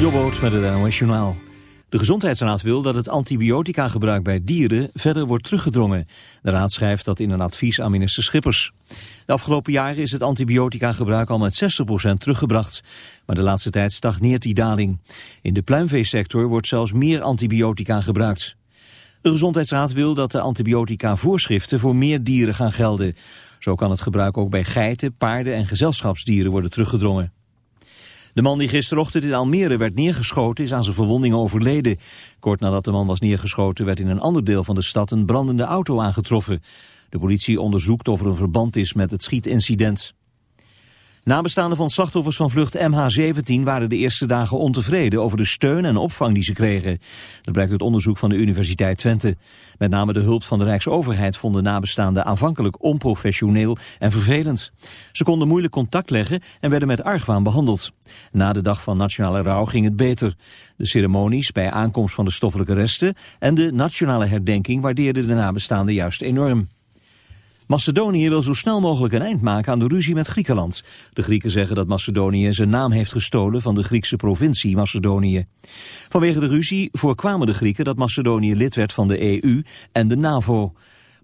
Jobboot met het NOS. De Gezondheidsraad wil dat het antibiotica-gebruik bij dieren verder wordt teruggedrongen. De raad schrijft dat in een advies aan minister Schippers. De afgelopen jaren is het antibiotica-gebruik al met 60% teruggebracht. Maar de laatste tijd stagneert die daling. In de pluimveesector wordt zelfs meer antibiotica gebruikt. De Gezondheidsraad wil dat de antibiotica-voorschriften voor meer dieren gaan gelden. Zo kan het gebruik ook bij geiten, paarden en gezelschapsdieren worden teruggedrongen. De man die gisterochtend in Almere werd neergeschoten is aan zijn verwondingen overleden. Kort nadat de man was neergeschoten werd in een ander deel van de stad een brandende auto aangetroffen. De politie onderzoekt of er een verband is met het schietincident. Nabestaanden van slachtoffers van vlucht MH17 waren de eerste dagen ontevreden over de steun en opvang die ze kregen. Dat blijkt uit onderzoek van de Universiteit Twente. Met name de hulp van de Rijksoverheid vonden nabestaanden aanvankelijk onprofessioneel en vervelend. Ze konden moeilijk contact leggen en werden met argwaan behandeld. Na de dag van nationale rouw ging het beter. De ceremonies bij aankomst van de stoffelijke resten en de nationale herdenking waardeerden de nabestaanden juist enorm. Macedonië wil zo snel mogelijk een eind maken aan de ruzie met Griekenland. De Grieken zeggen dat Macedonië zijn naam heeft gestolen van de Griekse provincie Macedonië. Vanwege de ruzie voorkwamen de Grieken dat Macedonië lid werd van de EU en de NAVO.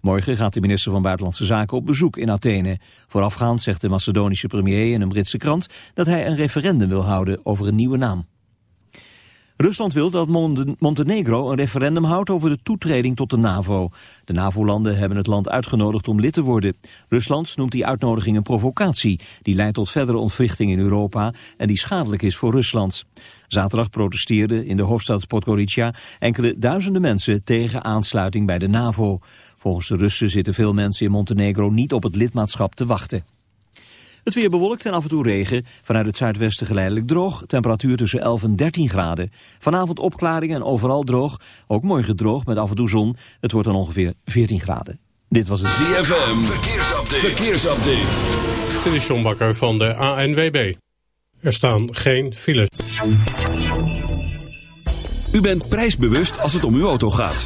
Morgen gaat de minister van Buitenlandse Zaken op bezoek in Athene. Voorafgaand zegt de Macedonische premier in een Britse krant dat hij een referendum wil houden over een nieuwe naam. Rusland wil dat Montenegro een referendum houdt over de toetreding tot de NAVO. De NAVO-landen hebben het land uitgenodigd om lid te worden. Rusland noemt die uitnodiging een provocatie. Die leidt tot verdere ontwrichting in Europa en die schadelijk is voor Rusland. Zaterdag protesteerden in de hoofdstad Podgorica enkele duizenden mensen tegen aansluiting bij de NAVO. Volgens de Russen zitten veel mensen in Montenegro niet op het lidmaatschap te wachten. Het weer bewolkt en af en toe regen. Vanuit het zuidwesten geleidelijk droog. Temperatuur tussen 11 en 13 graden. Vanavond opklaringen en overal droog. Ook morgen droog met af en toe zon. Het wordt dan ongeveer 14 graden. Dit was het ZFM. Verkeersupdate. Verkeersupdate. Dit is John Bakker van de ANWB. Er staan geen files. U bent prijsbewust als het om uw auto gaat.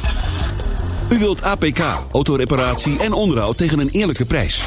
U wilt APK, autoreparatie en onderhoud tegen een eerlijke prijs.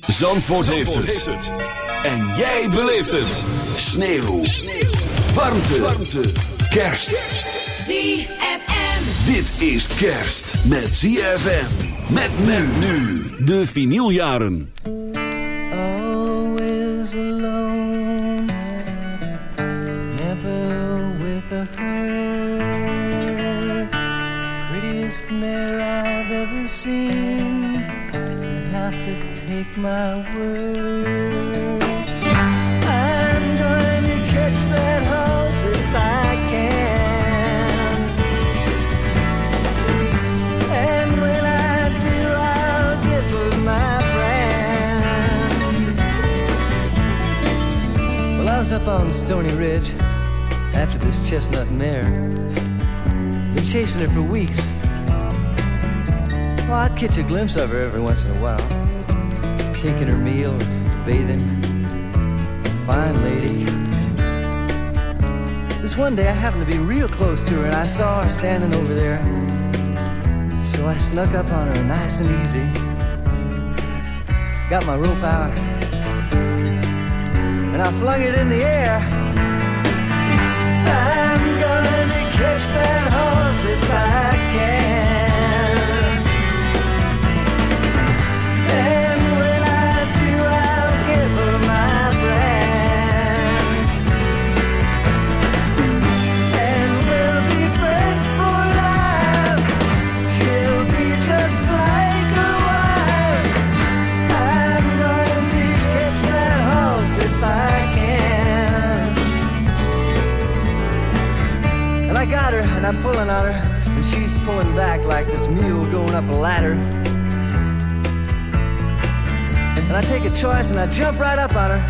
Zandvoort, heeft, het. En jij beleeft het. Sneeuw. Sneeuw. Warmte. Warmte. Kerst. ZFM. Dit is kerst met ZFM. Met men nu. De vinyljaren. Always alone. Never with a hurt. Prettiest mare I've ever seen. Have to take my word. I'm going to catch that horse if I can. And when I do, I'll give her my brand. Well, I was up on Stony Ridge after this chestnut mare. Been chasing her for weeks. Well, I'd catch a glimpse of her every once in a while. Taking her meal, bathing. Fine lady. This one day I happened to be real close to her and I saw her standing over there. So I snuck up on her nice and easy. Got my rope out. And I flung it in the air. I'm gonna catch that horse if I can. I'm pulling on her, and she's pulling back like this mule going up a ladder. And I take a choice and I jump right up on her.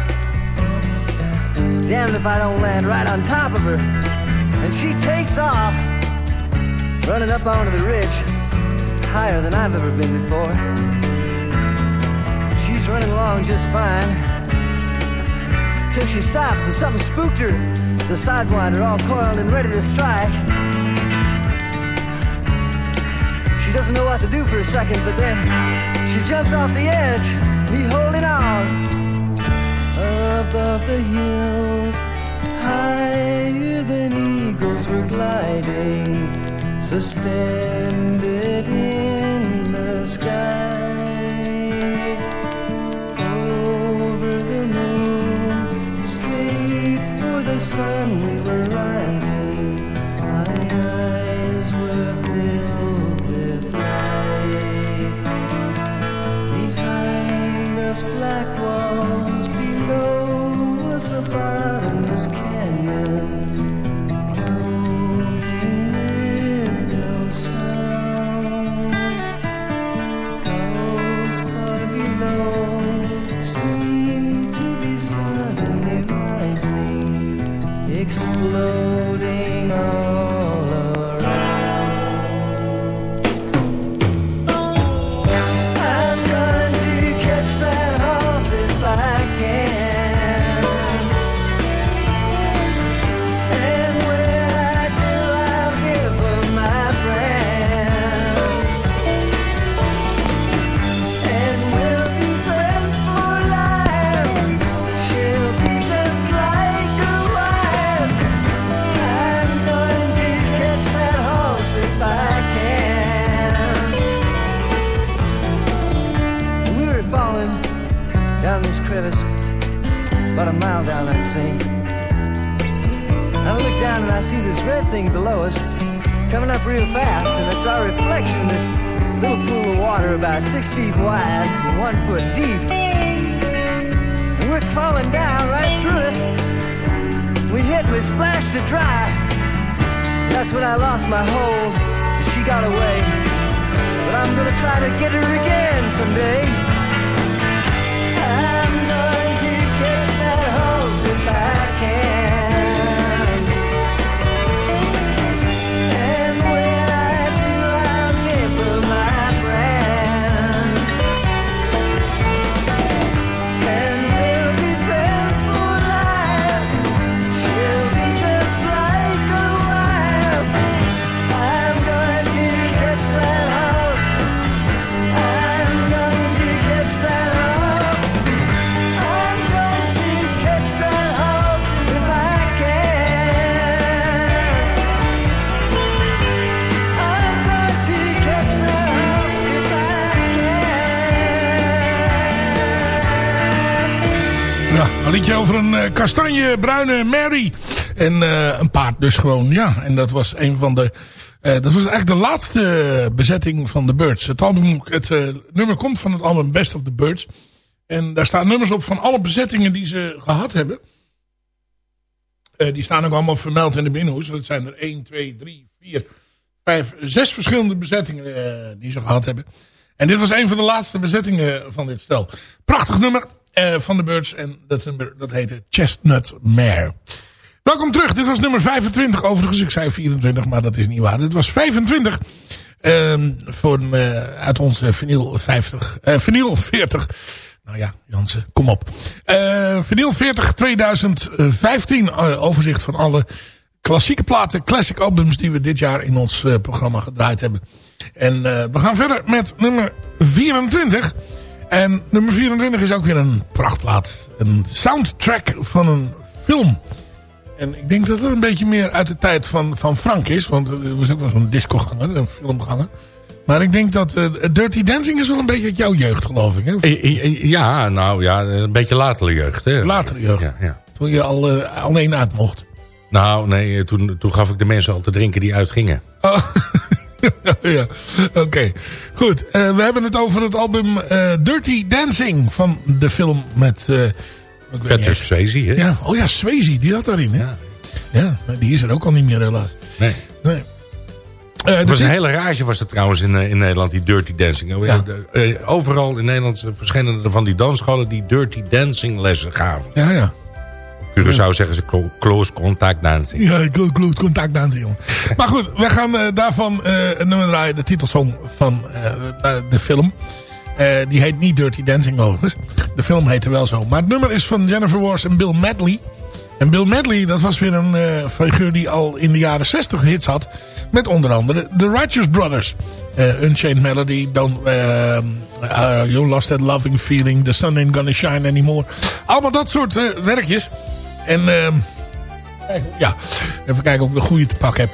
Damned if I don't land right on top of her. And she takes off, running up onto the ridge, higher than I've ever been before. She's running along just fine. Till she stops and something spooked her. The sidewinder all coiled and ready to strike. She doesn't know what to do for a second, but then she jumps off the edge, me holding on. Above the hills, higher than eagles were gliding, suspended in the sky. Over the moon, straight for the sun we were riding. This red thing below us coming up real fast, and it's our reflection in this little pool of water about six feet wide and one foot deep. And we're falling down right through it. We hit we splashed to dry. That's when I lost my hold, and she got away. But I'm gonna try to get her again someday. I'm going to catch that horse if I can. Over een eh, kastanjebruine Mary. En eh, een paard dus gewoon, ja. En dat was een van de... eh, dat was eigenlijk de laatste bezetting van The Birds. Het, album, het nummer komt van het album Best of the Birds. En daar staan nummers op van alle bezettingen die ze gehad hebben. Die staan ook allemaal vermeld in de binnenhoes. Dat zijn er 1, 2, 3, 4, 5, 6 verschillende bezettingen die ze gehad hebben. En dit was een van de laatste bezettingen van dit stel. Prachtig nummer van de Birds. En dat nummer dat heette Chestnut Mare. Welkom terug. Dit was nummer 25. Overigens, ik zei 24, maar dat is niet waar. Dit was 25. ehm, voor, eh, uit onze vinyl 50. eh vinyl 40. Nou ja, Jansen, kom op. Eh vinyl 40 2015. eh, overzicht van alle klassieke platen, classic albums die we dit jaar in ons eh, programma gedraaid hebben. En eh, we gaan verder met nummer 24. En nummer 24 is ook weer een prachtplaat. Een soundtrack van een film. En ik denk dat het een beetje meer uit de tijd van, van Frank is. Want er was ook wel zo'n discoganger, een filmganger. Maar ik denk dat eh, Dirty Dancing is wel een beetje uit jouw jeugd, geloof ik. Hè? Eh, eh, Ja, nou ja, een beetje latere jeugd. Hè? Latere jeugd. Ja, ja. Toen je al eh, alleen uit mocht. Nou, nee, toen, toen gaf ik de mensen al te drinken die uitgingen. Oh. ja, oké. Goed, eh, we hebben het over het album eh, Dirty Dancing van de film met... Uh, Patrick Swayze, hè? Ja. Oh ja, Swayze, die zat daarin, hè? Ja. ja, die is er ook al niet meer, helaas. Nee. nee. het was een hele rage was het trouwens in, in Nederland, die Dirty Dancing. Oh overal in Nederland verschenen er van die dansscholen die Dirty Dancing lessen gaven. Ja, ja. Curaçao zeggen ze close contact dancing. Ja, close contact dancing, jongen. maar goed, we gaan eh, daarvan uh, nummer draaien. De titelsong van eh, de film. die heet niet Dirty Dancing overigens. De film heette wel zo. Maar het nummer is van Jennifer Wars en Bill Medley. En Bill Medley, dat was weer een figuur die al in de jaren 60 hits had. Met onder andere The Righteous Brothers. Unchained Melody, Don't, You Lost That Loving Feeling, The Sun Ain't Gonna Shine Anymore. Allemaal dat soort werkjes. En ehm, ja, even kijken of ik de goede te pak heb.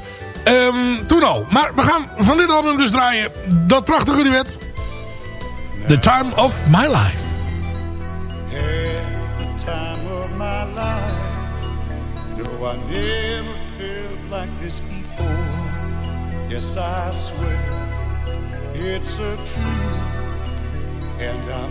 Um, toen al. Maar we gaan van dit album dus draaien. Dat prachtige duet. The Time of My Life. the time of my life. No, I never felt like this before. Yes, I swear it's a truth. And I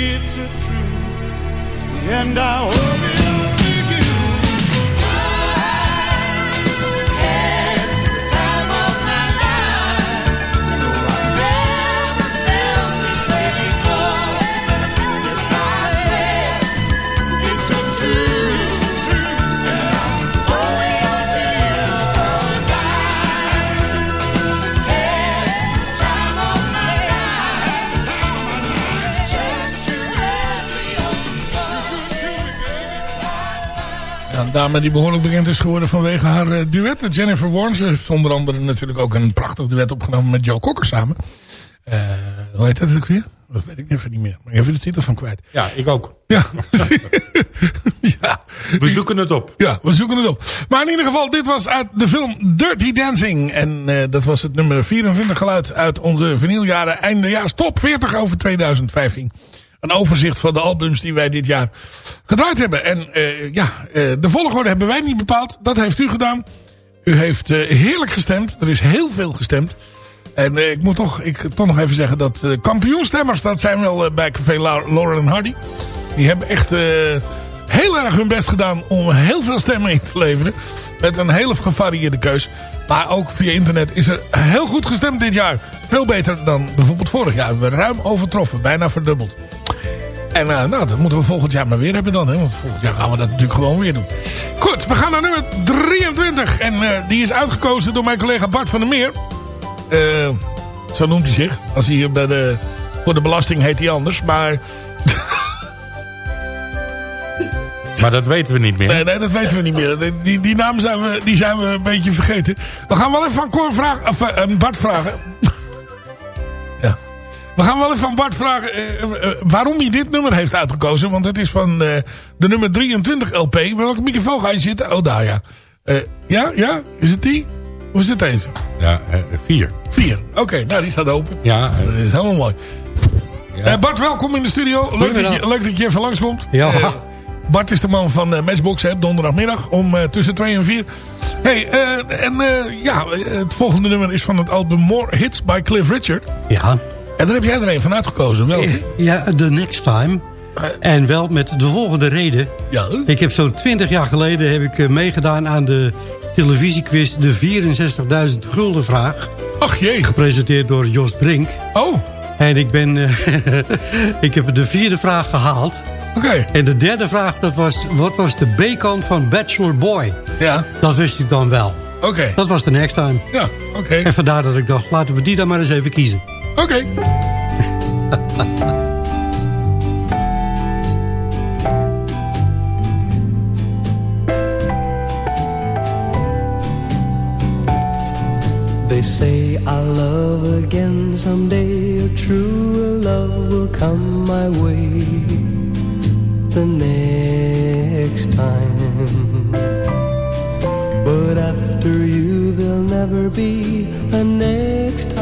It's a truth, and I hope. Een dame die behoorlijk bekend is geworden vanwege haar eh, duetten. Jennifer Warren. Ze heeft onder andere natuurlijk ook een prachtig duet opgenomen met Joe Cocker samen. Eh, hoe heet dat ook weer? Dat weet ik even niet meer. Maar even de titel van kwijt. Ja, ik ook. Ja. ja. We zoeken het op. Ja, we zoeken het op. Maar in ieder geval, dit was uit de film Dirty Dancing. En eh, dat was het nummer 24 geluid uit onze vinyljaren eindejaars top 40 over 2015. Een overzicht van de albums die wij dit jaar gedraaid hebben. En eh, ja, eh, de volgorde hebben wij niet bepaald. Dat heeft u gedaan. U heeft eh, heerlijk gestemd. Er is heel veel gestemd. En ik moet toch, ik, toch nog even zeggen dat kampioenstemmers, dat zijn wel bij Café La- Lauren en Hardy. Die hebben echt heel erg hun best gedaan om heel veel stemmen in te leveren. Met een hele gevarieerde keus. Maar ook via internet is er heel goed gestemd dit jaar. Veel beter dan bijvoorbeeld vorig jaar. We ruim overtroffen, bijna verdubbeld. En eh, nou, dat moeten we volgend jaar maar weer hebben dan. Hè? Want volgend jaar gaan we dat natuurlijk gewoon weer doen. Goed, we gaan naar nummer 23. En eh, die is uitgekozen door mijn collega Bart van der Meer. Eh, zo noemt hij zich. Als hij hier bij de, voor de belasting heet hij anders. Maar Maar dat weten we niet meer. nee, nee, dat weten we niet meer. Die, die, naam zijn we, die zijn we een beetje vergeten. We gaan wel even van Cor vragen, of, Bart vragen. We gaan wel even van Bart vragen eh, eh, waarom hij dit nummer heeft uitgekozen. Want het is van eh, de nummer 23 LP. Welke microfoon ga je zitten? Oh, daar ja. Eh, ja, ja? Is het die? Hoe is het deze? Ja, eh, vier. Vier. Oké, nou die staat open. Ja, eh, Dat is helemaal mooi. ja. Eh, Bart, welkom in de studio. Leuk dat, je, leuk dat je even langskomt. Ja. Eh, Bart is de man van eh, Matchbox hè, op donderdagmiddag om eh, tussen 2 en 4. Hey, eh, en eh, ja, eh, het volgende nummer is van het album More Hits by Cliff Richard. Ja, En daar heb jij er een van uitgekozen. Welke? ja, The Next Time. En wel met de volgende reden. Ja. Ik heb zo'n 20 jaar geleden heb ik eh, meegedaan aan de televisiequiz De 64.000 gulden vraag. Ach jee. Gepresenteerd door Jos Brink. Oh, En ik ben, eh, ik heb de vierde vraag gehaald. oké. En de derde vraag, dat was, wat was de B-kant van Bachelor Boy? Ja, Dat wist ik dan wel. oké. Dat was de next time. Ja, oké. En vandaar dat ik dacht, laten we die dan maar eens even kiezen. Oké. They say I'll love again someday, A true love will come my way the next time. But after you, there'll never be a next time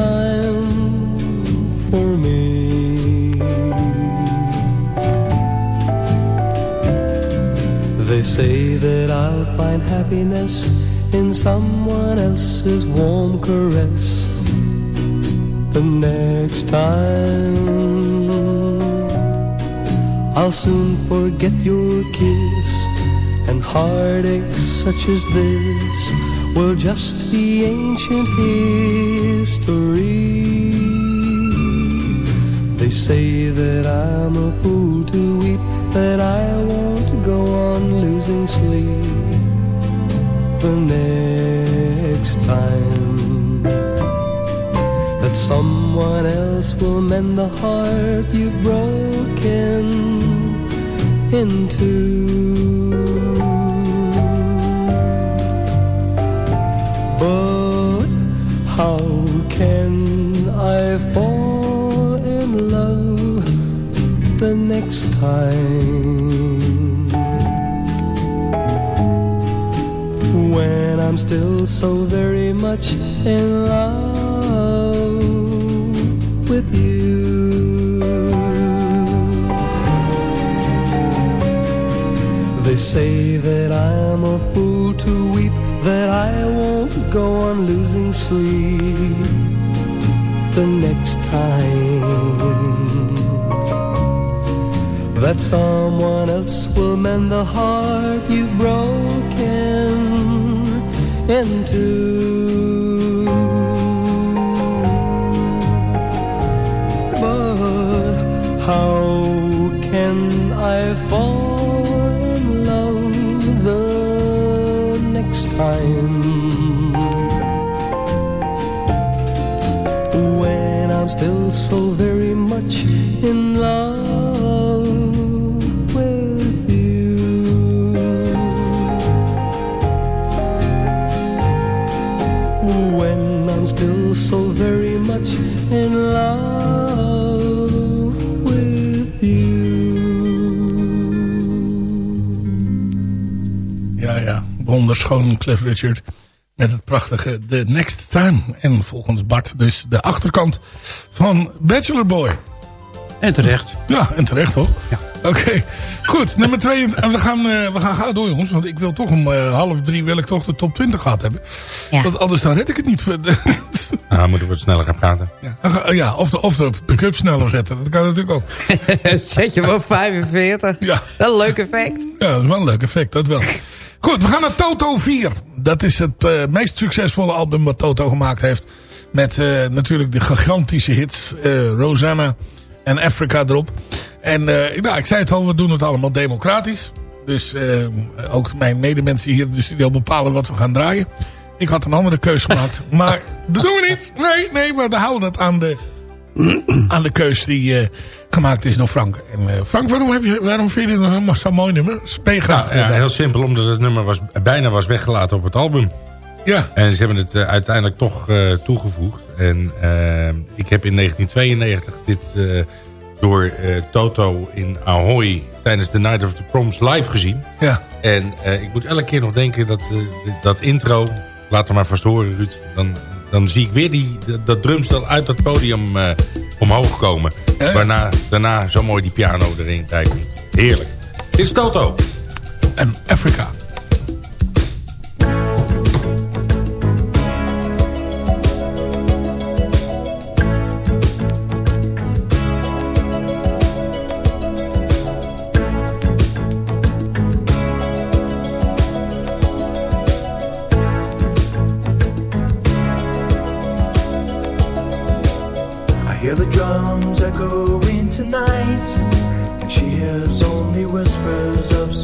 for me. They say that I'll find happiness in someone else's warm caress the next time. I'll soon forget your kiss and heartaches such as this will just be ancient history. Say that I'm a fool to weep, that I won't go on losing sleep the next time. That someone else will mend the heart you've broken into. The next time when I'm still so very much in love with you? They say that I'm a fool to weep, that I won't go on losing sleep the next time. That someone else will mend the heart you've broken into. But how can I fall in love the next time? still so very much in love with you. Ja, ja, wonderschoon Cliff Richard met het prachtige The Next Time. En volgens Bart dus de achterkant van Bachelor Boy. En terecht. Ja, en terecht hoor. Ja. Oké, goed. Nummer twee. En we gaan, eh, we gaan gauw door jongens. Want ik wil toch om eh, half drie wil ik toch de top 20 gehad hebben. Ja. Want anders dan red ik het niet. Nou, moeten we wat sneller gaan praten. ja, ja, of de, of de pick-up sneller zetten. Dat kan natuurlijk ook. Zet je wel 45. Ja. Dat is een leuk effect. Ja, dat is wel een leuk effect, dat wel. Goed, we gaan naar Toto 4. Dat is het eh, meest succesvolle album wat Toto gemaakt heeft. Met eh, natuurlijk de gigantische hits eh, Rosanna en Africa erop. En eh, nou, ik zei het al, we doen het allemaal democratisch. Dus eh, ook mijn medemensen hier in de studio bepalen wat we gaan draaien. Ik had een andere keuze gemaakt. maar dat doen we niet. Nee, nee, maar we houden het aan de, aan de keus die eh, gemaakt is door Frank. En Frank, waarom, heb je, waarom vind je dit nog zo'n mooi nummer? Speel graag. Nou, ja, heel simpel, omdat het nummer was, bijna was weggelaten op het album. Ja. En ze hebben het eh, uiteindelijk toch eh, toegevoegd. En eh, ik heb in 1992 dit door Toto in Ahoy tijdens de Night of the Proms live gezien. Ja. En ik moet elke keer nog denken dat dat intro, laat hem maar vast horen Ruud, dan, dan zie ik weer die, dat, dat drumstel uit dat podium omhoog komen. Ja, ja. Waarna daarna zo mooi die piano erin bij komt. Heerlijk. Dit is Toto. En Afrika.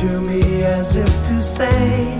To me as if to say,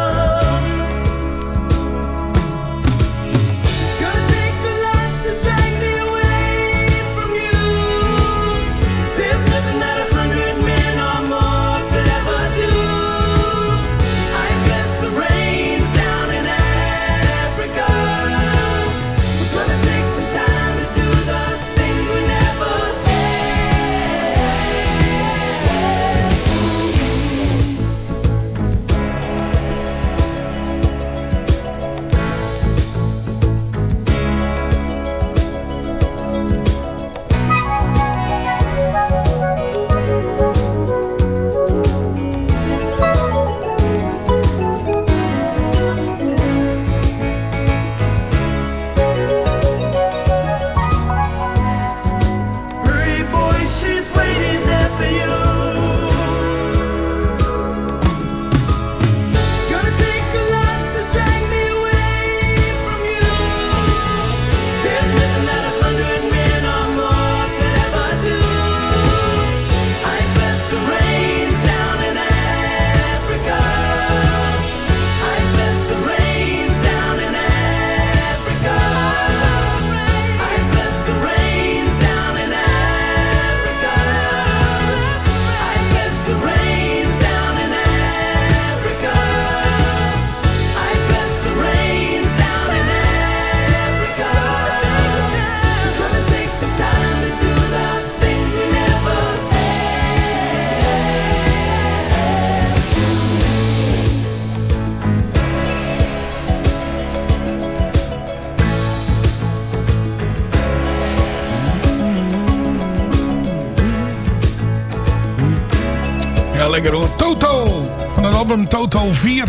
Lekker hoor. Toto. Van het album Toto 4.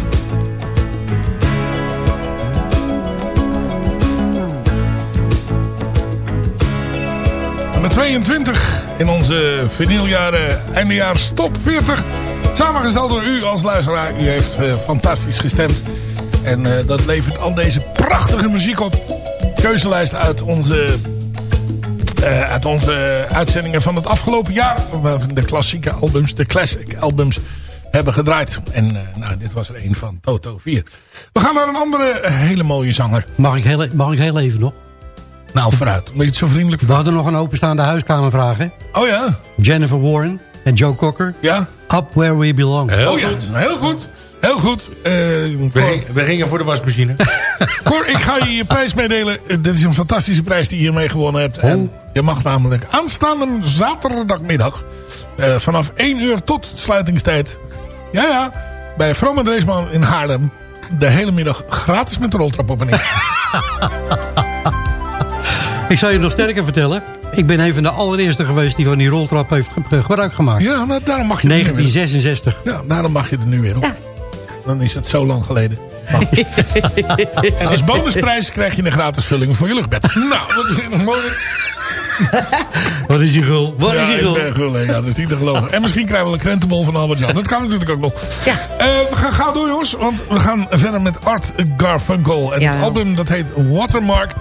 Nummer 22 in onze vinyljaren eindejaars top 40. Samengesteld door u als luisteraar. U heeft eh, fantastisch gestemd. En eh, dat levert al deze prachtige muziek op. Keuzelijst uit onze, eh, uit onze uitzendingen van het afgelopen jaar. Waar we de klassieke albums, de classic albums hebben gedraaid. En eh, nou, dit was er een van Toto 4. We gaan naar een andere hele mooie zanger. Mag ik heel, mag ik heel even nog? Nou, vooruit. Omdat je het zo vriendelijk We hadden nog een openstaande huiskamervraag, hè? Oh ja? Jennifer Warren en Joe Cocker. Ja? Up Where We Belong. Heel oh ja, goed. heel goed. Heel goed. Eh, We, Cor, ging- we gingen voor de wasmachine. Cor, ik ga je je prijs meedelen. Eh, Dit is een fantastische prijs die je hiermee gewonnen hebt. En je mag namelijk aanstaande zaterdagmiddag... eh, vanaf 1 uur tot sluitingstijd... Ja, ja, bij Vroom en Dreesman in Haarlem... de hele middag gratis met de roltrap op en neer. Ik zal je nog sterker vertellen. Ik ben een van de allereerste geweest die van die roltrap heeft ge- gebruik gemaakt. Ja, nou, daarom mag je er nu weer 1966. op. Ja, daarom mag je er nu weer op. Dan is het zo lang geleden. Maar- en als bonusprijs krijg je een gratis vulling voor je luchtbed. Nou, dat is een mooie... Wat is die gul? Wat ja, is die ik gul? ben gul, hè. ja, dat is niet te geloven. En misschien krijgen we een krentenbol van Albert Jan. Dat kan natuurlijk ook nog. Ja. Eh, we gaan gauw door, jongens. Want we gaan verder met Art Garfunkel. En Ja. het album dat heet Watermark.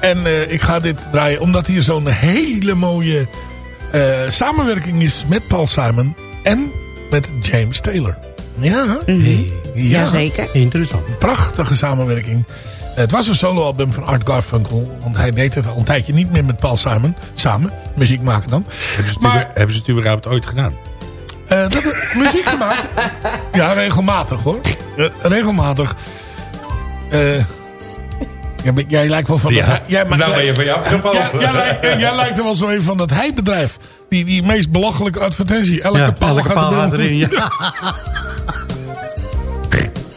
En eh, ik ga dit draaien omdat hier zo'n hele mooie eh, samenwerking is met Paul Simon. En met James Taylor. Ja, ja. Jazeker. Interessant. prachtige samenwerking. Het was een soloalbum van Art Garfunkel. Want hij deed het al een tijdje niet meer met Paul Simon. Samen, muziek maken dan. hebben, ze het Maar- uber- hebben ze het überhaupt ooit gedaan? Eh, dat, muziek gemaakt? Ja, regelmatig hoor. Eh, regelmatig. Eh, jij, lijkt wel van... Ja, dat jij, maar- nou jij- ben je van. Jij, jij, lijkt, eh, jij lijkt er wel zo een van dat hij-bedrijf. Die, die meest belachelijke advertentie. Elke Ja, paal elke gaat paal er gaat erin. Ja.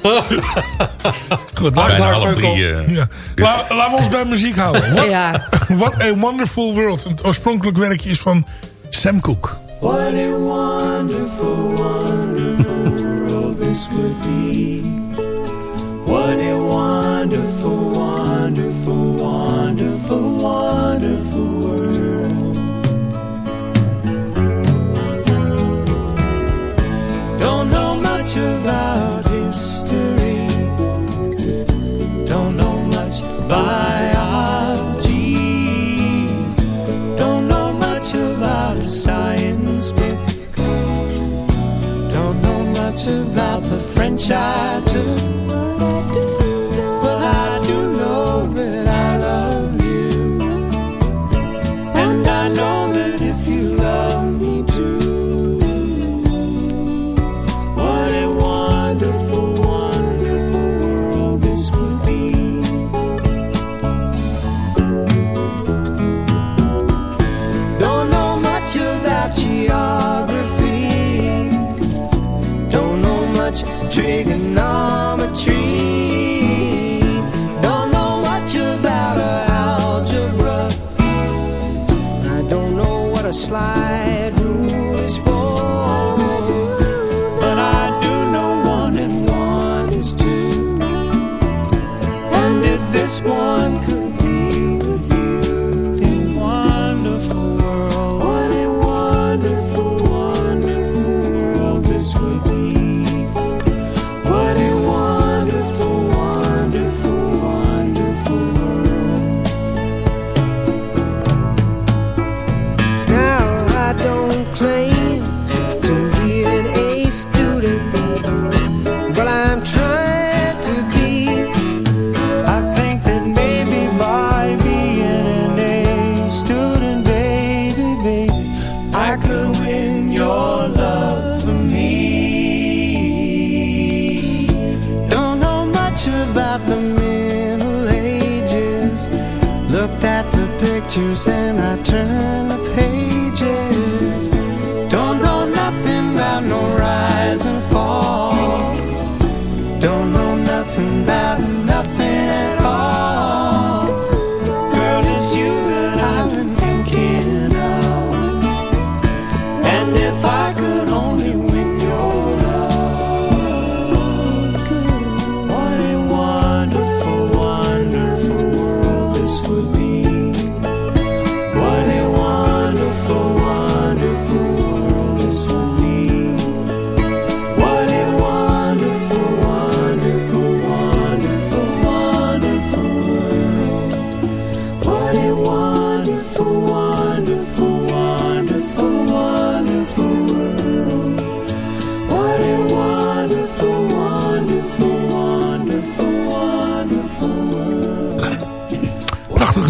Goed, laat, Bijna half drie. eh. ja. La- laten we ons bij muziek houden. What, Ja. What a Wonderful World. Het oorspronkelijk werkje is van Sam Cooke. What a wonderful, wonderful world this would be. What a wonderful, wonderful, wonderful, wonderful world. Don't know much about French I pictures and I turned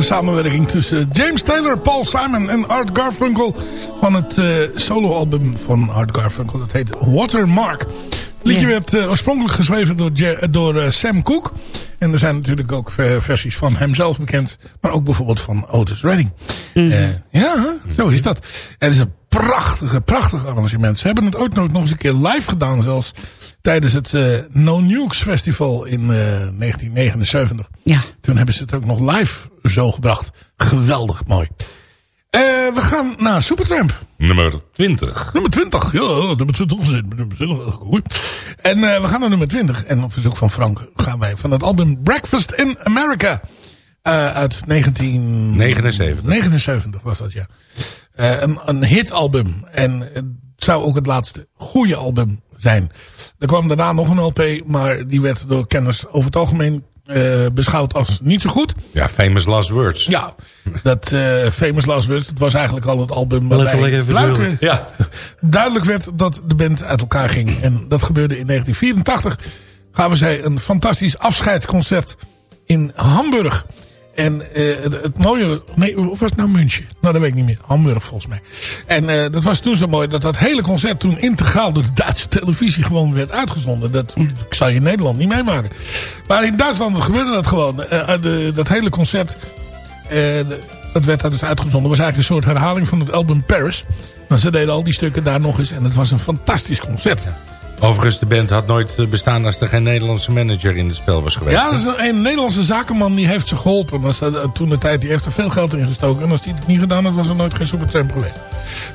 samenwerking tussen James Taylor, Paul Simon en Art Garfunkel. Van het eh, soloalbum van Art Garfunkel. Dat heet Watermark. Het liedje werd eh, oorspronkelijk geschreven door, door eh, Sam Cooke. En er zijn natuurlijk ook versies van hemzelf bekend. Maar ook bijvoorbeeld van Otis Redding. Eh, ja, zo is dat. Het is een prachtige, prachtig arrangement. Ze hebben het ook nog eens een keer live gedaan zelfs. Tijdens het eh, No Nukes Festival in eh, 1979. Ja. Toen hebben ze het ook nog live zo gebracht. Geweldig mooi. Eh, we gaan naar Supertramp. Nummer 20. Nummer 20. Ja, nummer 20. Nummer 20. Goed. En eh, we gaan naar nummer 20. En op verzoek van Frank gaan wij van het album Breakfast in America. eh, uit 1979 79 was dat, ja. Eh, een, een hitalbum. En het zou ook het laatste goede album zijn. Er kwam daarna nog een LP, maar die werd door kenners over het algemeen eh, beschouwd als niet zo goed. Ja, Famous Last Words. Ja, dat eh, Famous Last Words, dat was eigenlijk al het album waarbij Luiken. Ja. duidelijk werd dat de band uit elkaar ging. En dat gebeurde in 1984. Gaven zij een fantastisch afscheidsconcert in Hamburg. En eh, het, mooie... Nee, of was het nou München? Nou, dat weet ik niet meer. Hamburg volgens mij. En eh, dat was toen zo mooi dat dat hele concert toen integraal door de Duitse televisie gewoon werd uitgezonden. Dat zou je in Nederland niet meemaken. Maar in Duitsland gebeurde dat gewoon. Eh, dat hele concert... dat werd daar dus uitgezonden. was eigenlijk een soort herhaling van het album Paris. Maar ze deden al die stukken daar nog eens. En het was een fantastisch concert. Overigens, de band had nooit eh, bestaan als er geen Nederlandse manager in het spel was geweest. Ja, dat is een, een Nederlandse zakenman die heeft ze geholpen. Dat eh, toen de tijd, die heeft er veel geld in gestoken. En als die het niet gedaan had, was er nooit geen Supertramp geweest.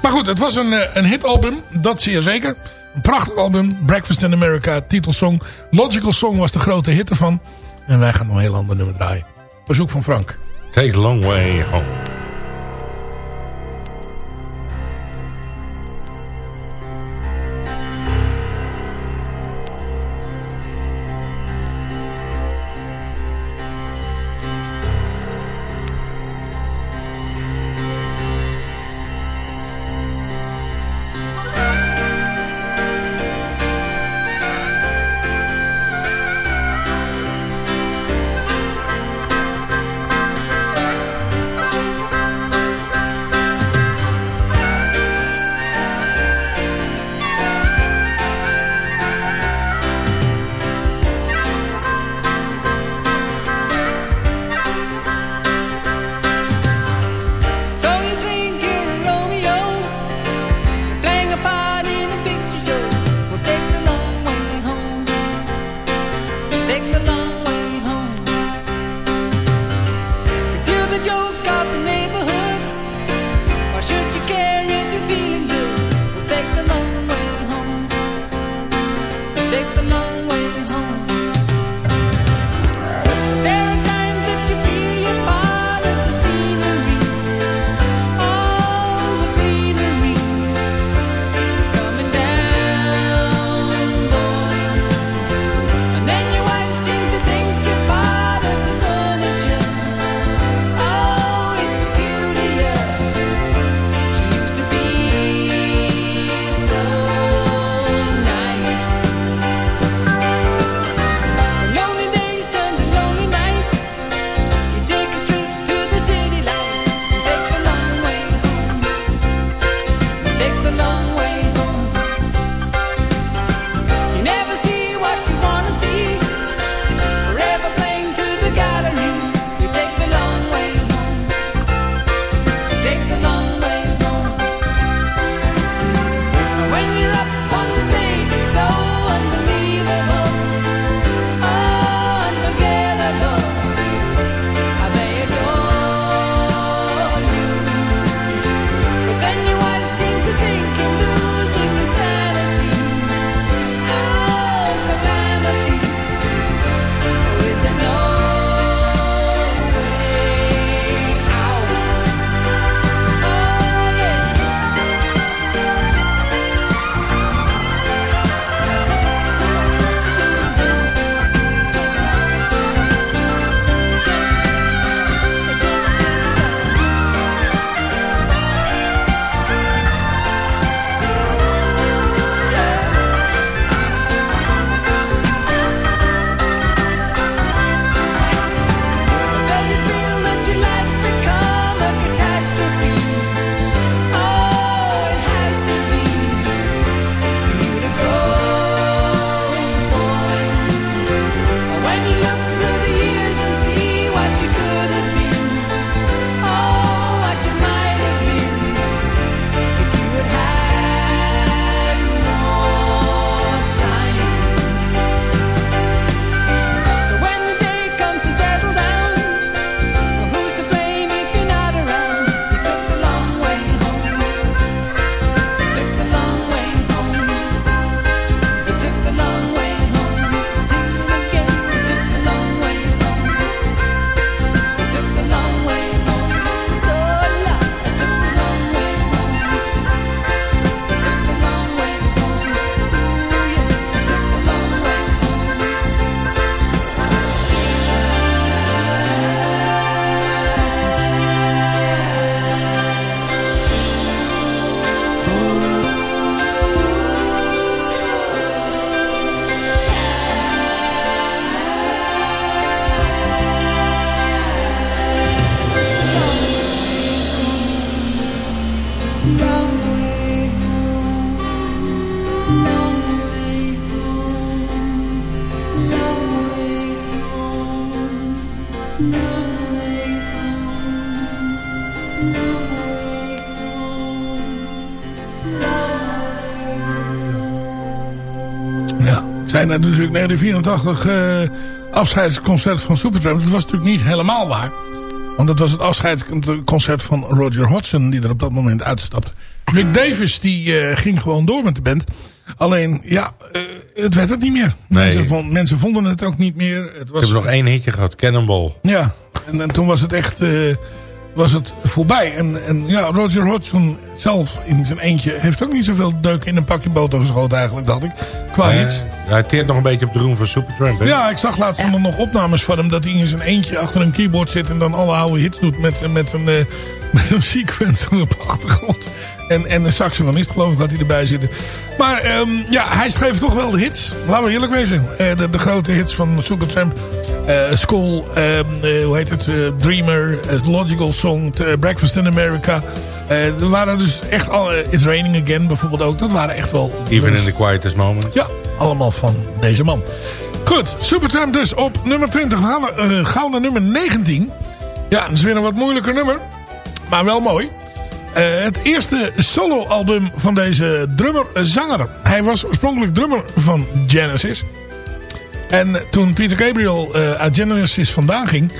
Maar goed, het was een, eh, een hitalbum. Dat zeer zeker. Een prachtig album. Breakfast in America, titelsong. Logical Song was de grote hit ervan. En wij gaan nog een heel ander nummer draaien. Bezoek van Frank. Take a long way home. Er natuurlijk 1984 eh afscheidsconcert van Supertramp. Dat was natuurlijk niet helemaal waar. Want dat was het afscheidsconcert van Roger Hodgson die er op dat moment uitstapte. Rick Davis die eh, ging gewoon door met de band. Alleen, ja, eh, het werd het niet meer. Nee. Mensen, vond- mensen vonden het ook niet meer. Het Ik was, heb nog één hitje gehad, Cannonball. Ja, en, en toen was het echt was het voorbij. En, en ja, Roger Hodgson zelf in zijn eentje heeft ook niet zoveel deuk in een pakje boter geschoten eigenlijk, dacht ik. Qua hits. Eh, hij teert nog een beetje op de roem van Supertramp. hè? Ja, ik zag laatst nog nog opnames van hem dat hij in zijn eentje achter een keyboard zit en dan alle oude hits doet met, met, een, eh, met een sequencer op de achtergrond. En, en een saxofonist geloof ik had hij erbij zitten. Maar ehm, ja, hij schreef toch wel de hits. Laten we eerlijk wezen. Eh, de, de grote hits van Supertramp. eh School, ehm, eh, hoe heet het? Dreamer, Logical Song, Breakfast in America. Er waren dus echt al, It's Raining Again bijvoorbeeld ook. Dat waren echt wel... Even in the quietest moments. Ja, allemaal van deze man. Goed, Supertramp dus op nummer 20. We gaan uh, gauw naar nummer 19. Ja, dat is weer een wat moeilijker nummer. Maar wel mooi. Eh, het eerste soloalbum van deze drummer-zanger. Hij was oorspronkelijk drummer van Genesis. En toen Peter Gabriel eh, uit Genesis vandaan ging...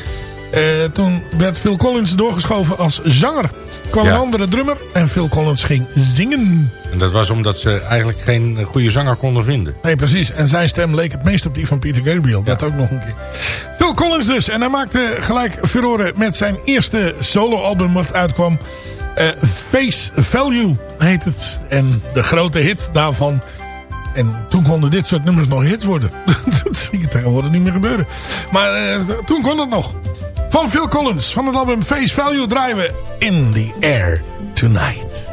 eh, toen werd Phil Collins doorgeschoven als zanger. Kwam Ja. een andere drummer en Phil Collins ging zingen. En dat was omdat ze eigenlijk geen goede zanger konden vinden. Nee, precies. En zijn stem leek het meest op die van Peter Gabriel. Dat ook nog een keer. Phil Collins dus. En hij maakte gelijk furoren met zijn eerste soloalbum wat uitkwam. Eh, Face Value heet het. En de grote hit daarvan. En toen konden dit soort nummers nog hits worden. dat zie je tegenwoordig niet meer gebeuren. Maar eh, toen kon het nog. Van Phil Collins. Van het album Face Value draaien we In the Air Tonight.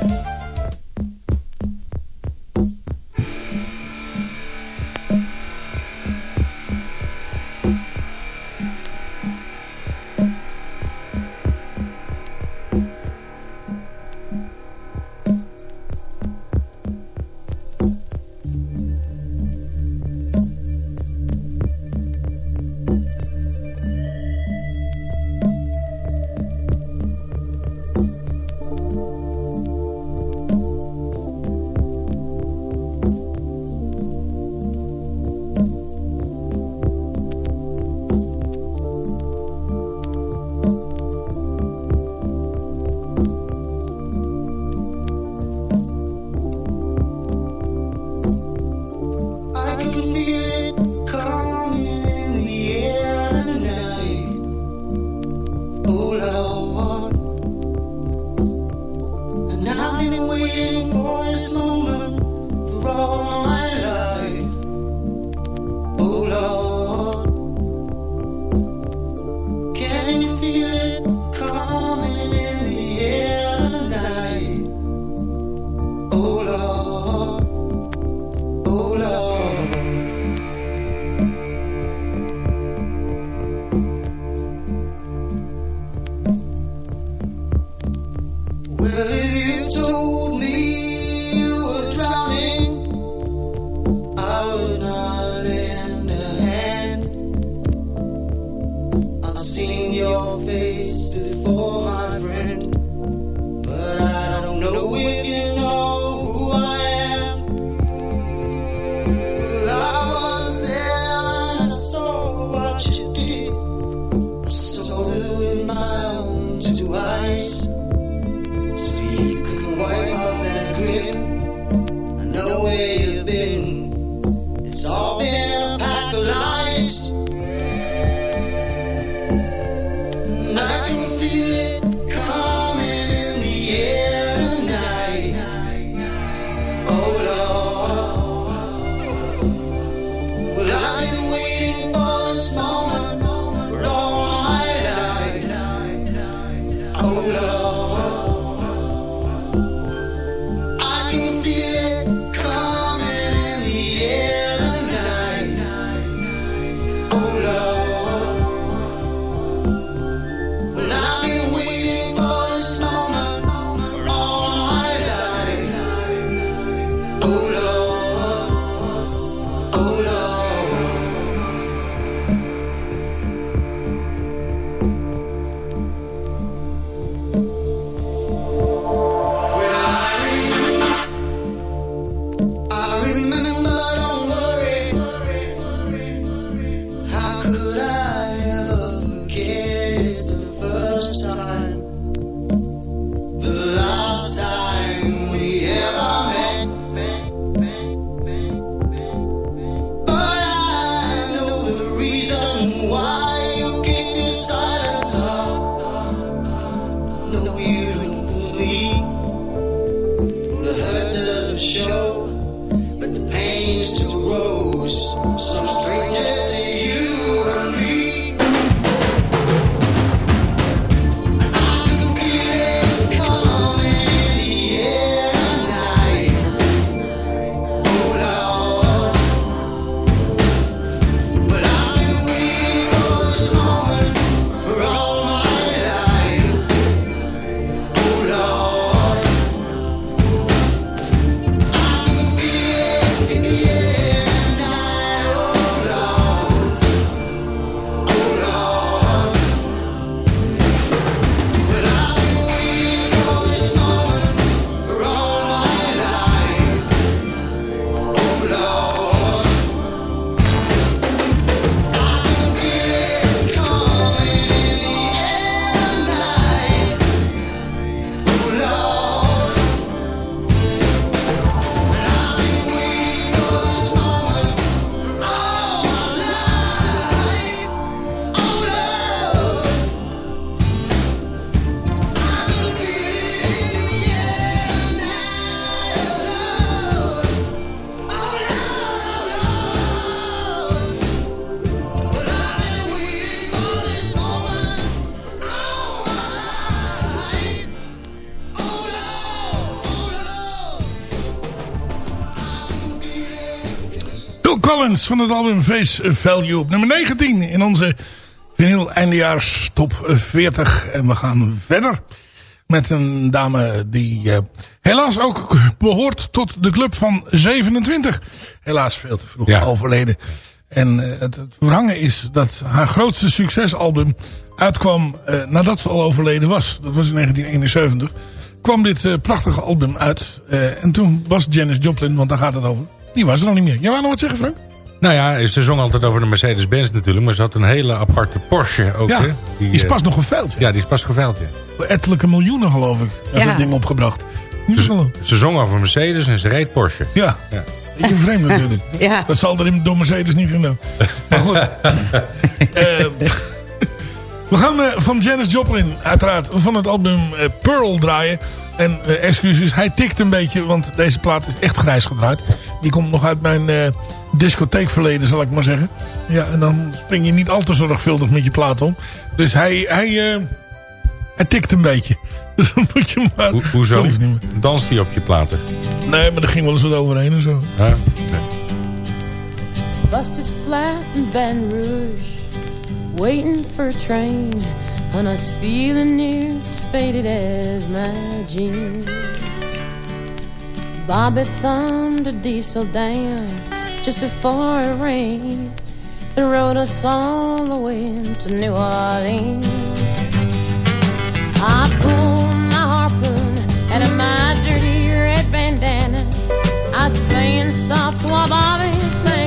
Van het album Face Value op nummer 19 in onze vinyl eindejaars top 40. En we gaan verder met een dame die eh, helaas ook behoort tot de club van 27. Helaas veel te vroeg Ja. overleden. En eh, het, het wrange is dat haar grootste succesalbum uitkwam eh, nadat ze al overleden was. Dat was in 1971. Kwam dit prachtige album uit. En toen was Janis Joplin, want daar gaat het over. Die was er nog niet meer. Jij wou nog wat zeggen Frank? Nou ja, ze zong altijd over de Mercedes-Benz natuurlijk. Maar ze had een hele aparte Porsche ook. Ja, hè? die is eh, pas nog geveild. Ja. Ja, die is pas geveild, ja. Voor Ettelijke miljoenen geloof ik. Ja. dat ding opgebracht. Niet zo. Ze zong over Mercedes en ze reed Porsche. Ja. Ja. Beetje vreemd natuurlijk. Ja. Dat zal er in door Mercedes niet gedaan. Maar goed. Eh, we gaan eh, van Janis Joplin uiteraard van het album Pearl draaien. En eh, excuses, hij tikt een beetje, want deze plaat is echt grijs gedraaid. Die komt nog uit mijn eh discotheekverleden, zal ik maar zeggen. Ja, en dan spring je niet al te zorgvuldig met je plaat om. Dus hij, hij, eh, hij tikt een beetje. Dus dan moet je maar... Ho- hoezo? Danst hij op je platen? Nee, maar er ging wel eens wat overheen en zo. Ja? Busted flat in Baton Rouge, waiting for a train, and I was feeling near faded as my jeans. Bobby thumbed a diesel down just before it rained, and rode us all the way to New Orleans. I pulled my harpoon out of my dirty red bandana. I was playing soft while Bobby sang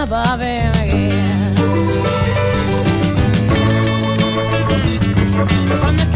Good enough for me and my Bobby, yeah. From the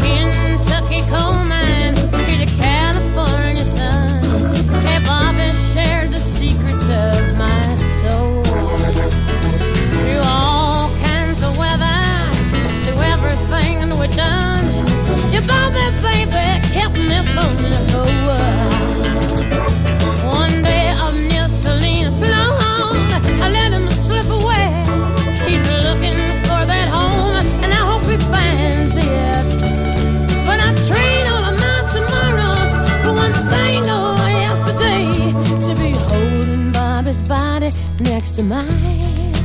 body next to mine.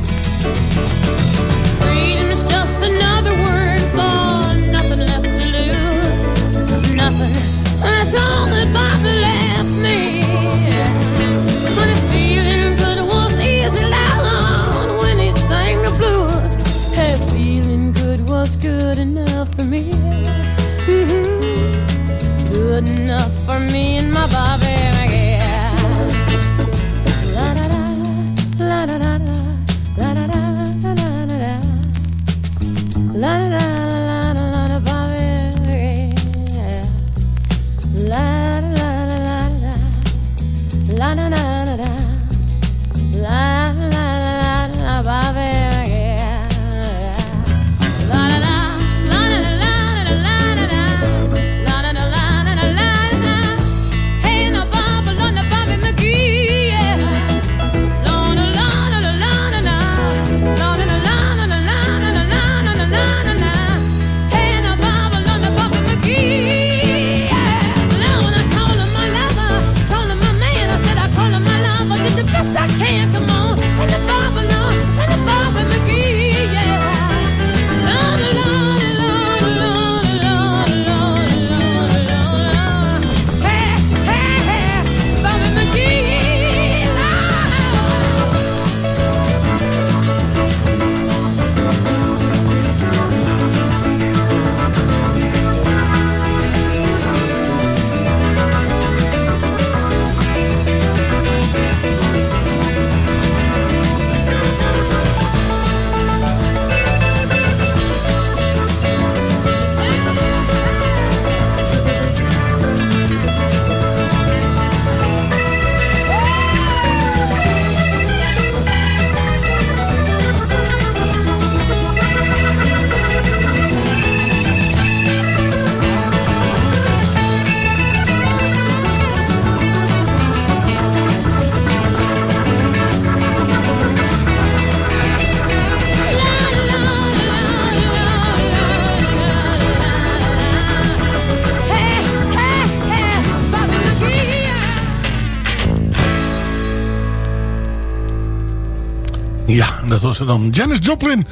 Was er dan Janis Joplin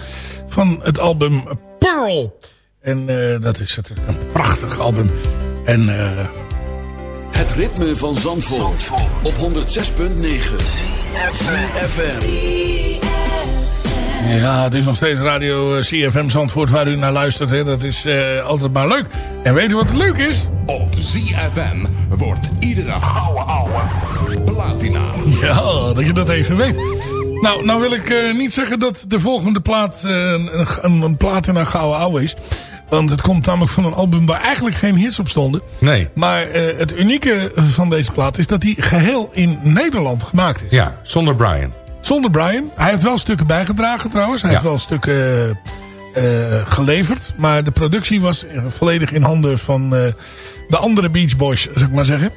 van het album Pearl. En eh, dat is natuurlijk een prachtig album. En eh, Het ritme van Zandvoort, op 106.9 FM. ja, het is nog steeds radio eh, CFM Zandvoort waar u naar luistert. Hè. Dat is eh, altijd maar leuk. En weet u wat leuk is? Op ZFM wordt iedere ouwe ouwe platina. Ja, dat je dat even weet. Nou, nou wil ik eh, niet zeggen dat de volgende plaat eh, een, een, een plaat in een gouden ouwe is. Want het komt namelijk van een album waar eigenlijk geen hits op stonden. Nee. Maar eh, het unieke van deze plaat is dat hij geheel in Nederland gemaakt is. Ja, zonder Brian. Zonder Brian. Hij heeft wel stukken bijgedragen trouwens. Hij Ja. heeft wel stukken geleverd. Maar de productie was volledig in handen van de andere Beach Boys, zou ik maar zeggen.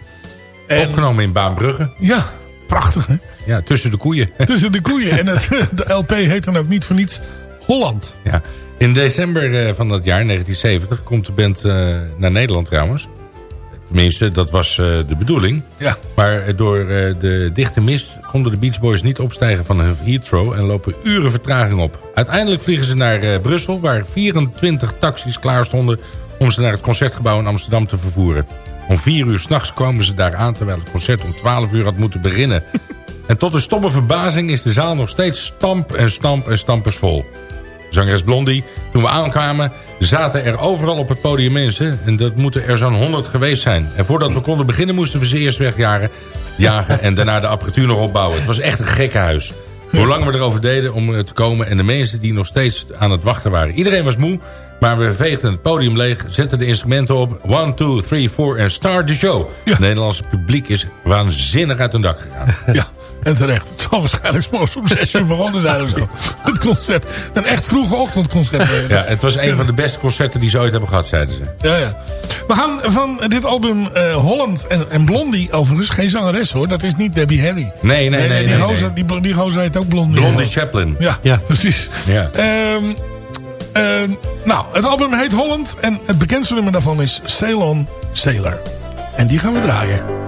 En, Opgenomen in Baanbrugge. ja, prachtig hè. Ja, tussen de koeien. Tussen de koeien. En het, de LP heet dan ook niet voor niets Holland. Ja. In december eh, van dat jaar, 1970, komt de band eh, naar Nederland trouwens. Tenminste, dat was eh, de bedoeling. Ja. Maar door de dichte mist konden de Beach Boys niet opstijgen van hun Heathrow... en lopen uren vertraging op. Uiteindelijk vliegen ze naar Brussel... waar 24 taxis klaar stonden om ze naar het Concertgebouw in Amsterdam te vervoeren. Om vier uur s'nachts kwamen ze daar aan... terwijl het concert om 12 uur had moeten beginnen. en tot een stomme verbazing is de zaal nog steeds stamp en stamp en stampers Zangeres Blondie, toen we aankwamen, zaten er overal op het podium mensen. En dat moeten er zo'n 100 geweest zijn. En voordat we konden beginnen moesten we ze eerst wegjagen jagen en daarna de apparatuur nog opbouwen. Het was echt een gekke huis. Hoe lang we erover deden om er te komen en de mensen die nog steeds aan het wachten waren. Iedereen was moe, maar we veegden het podium leeg, zetten de instrumenten op. 1, 2, 3, 4 en start the show. Het Nederlandse publiek is waanzinnig uit hun dak gegaan. Ja, en terecht. Het zal waarschijnlijk morgens om 6 uur begonnen zijn of zo. Het concert. Een echt vroege ochtendconcert. Ja, het was een van de beste concerten die ze ooit hebben gehad, zeiden ze. Ja, ja. We gaan van dit album eh, Holland en, en Blondie, overigens geen zangeres hoor. Dat is niet Debbie Harry. Nee, nee, nee. die, nee, gozer, nee. Die, die gozer heet ook Blondie. Blondie Chaplin. Ja, Ja. precies. Ja. Ehm, nou, het album heet Holland en het bekendste nummer daarvan is Sail On Sailor. En die gaan we draaien.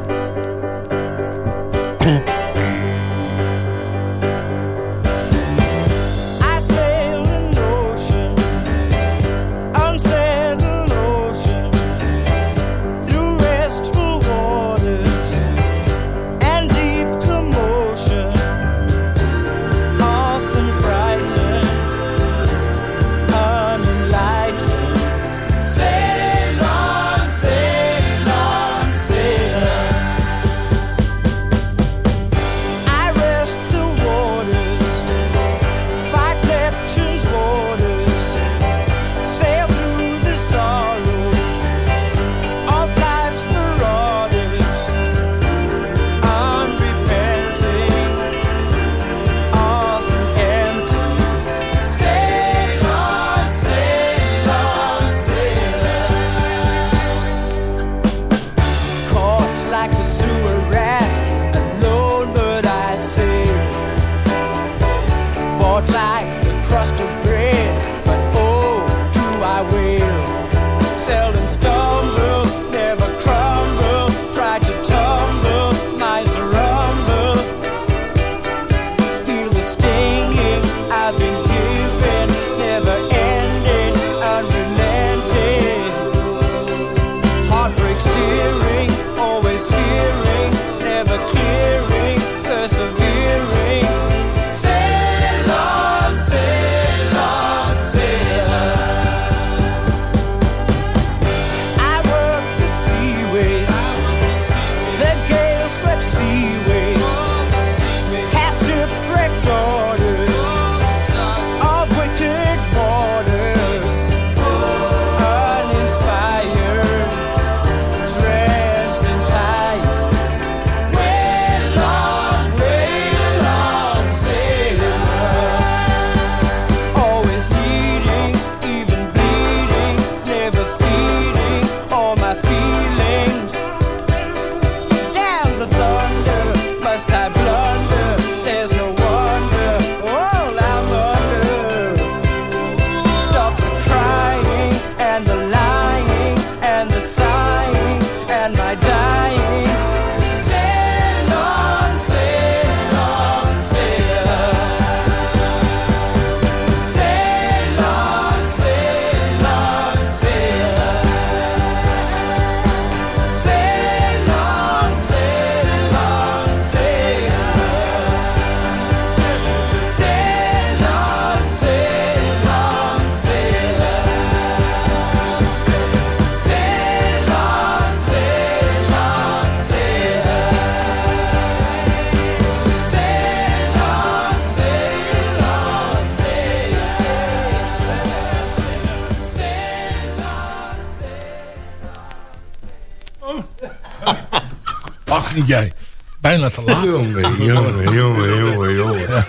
Jij. Bijna te laat. Jongen, jongen, jongen, jongen, jongen. Ja.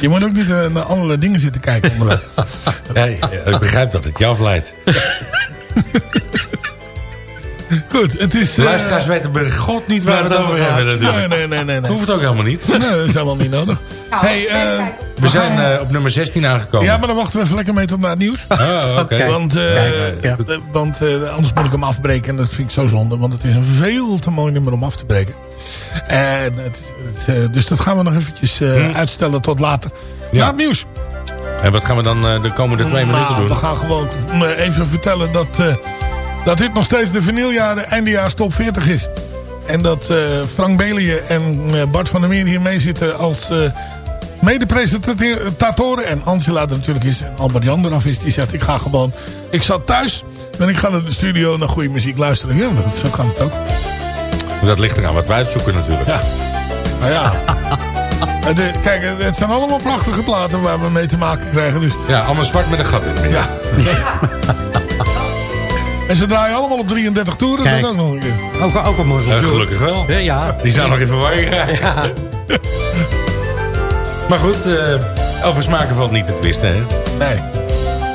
Je moet ook niet eh, naar allerlei dingen zitten kijken onderweg. Nee, ja, ik begrijp dat het je afleidt. Goed, het is... Eh, luisteraars weten bij God niet waar we het over hebben natuurlijk. Nee, nee, nee, nee. nee. Hoeft het ook helemaal niet. Nee, dat is helemaal niet nodig. Hey, eh, We zijn eh, op nummer 16 aangekomen. ja, maar dan wachten we even lekker mee tot na het nieuws. Oh, oké. Want, eh, Kijk, eh, want eh, anders moet ik hem afbreken. En dat vind ik zo zonde. Want het is een veel te mooi nummer om af te breken. En het, het, eh, dus dat gaan we nog eventjes eh, uitstellen tot later. Ja. Na het nieuws. En wat gaan we dan eh, de komende twee minuten Nou, doen? We gaan gewoon even vertellen dat, eh, dat dit nog steeds de vinyljaren eindejaars top 40 is. En dat eh, Frank Belije en Bart van der Meer hier mee zitten als eh mede-presentatoren. En Angela er natuurlijk is en Albert Jan eraf is. Die zegt ik ga gewoon, ik zat thuis en ik ga naar de studio naar goede muziek luisteren. Ja, dat, zo kan het ook. Dat ligt eraan wat wij uitzoeken natuurlijk. Ja. Nou ja. De- kijk, het zijn allemaal prachtige platen waar we mee te maken krijgen. Dus Ja, allemaal zwart met een gat in. het midden. ja. en ze draaien allemaal op 33 toeren. Kijk. Dat ook nog een keer. Ook, ook een mooi gelukkig wel. Ja, ja. Die zijn nog in verwarring geraakt. Maar goed, eh, over smaken valt niet te twisten, hè? Nee.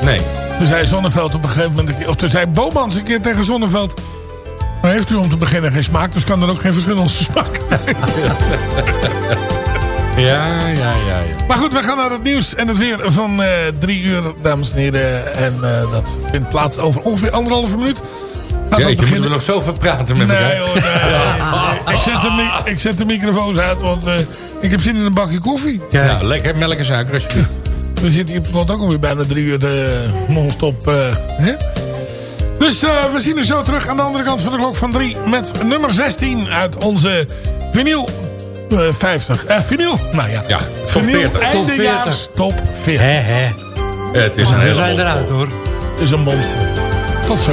Nee. Toen zei Zonneveld op een gegeven moment... Of toen zei Bomans een keer tegen Zonneveld... Maar heeft u om te beginnen geen smaak, dus kan er ook geen verschil in smaak zijn. Ja, ja, ja, ja. Maar goed, we gaan naar het nieuws en het weer van eh, drie uur, dames en heren. En eh, dat vindt plaats over ongeveer anderhalve minuut. Gaat Jeetje, ook moeten we nog zoveel praten met Nee elkaar? hoor, nee, nee. Ik, zet de ik zet de microfoons uit, want eh, ik heb zin in een bakje koffie. Ja, lekker melk en suiker alsjeblieft. We zitten hier ook alweer bijna drie uur de non-stop. eh, hè? Dus eh, we zien u zo terug aan de andere kant van de klok van drie. Met nummer 16 uit onze vinyl eh, 50. Eh, vinyl, nou ja. Ja, top vinyl 40. eindejaars top 40. Hè, hè. Het is een We hele zijn mond eruit vol. hoor. Het is een mond. Tot zo.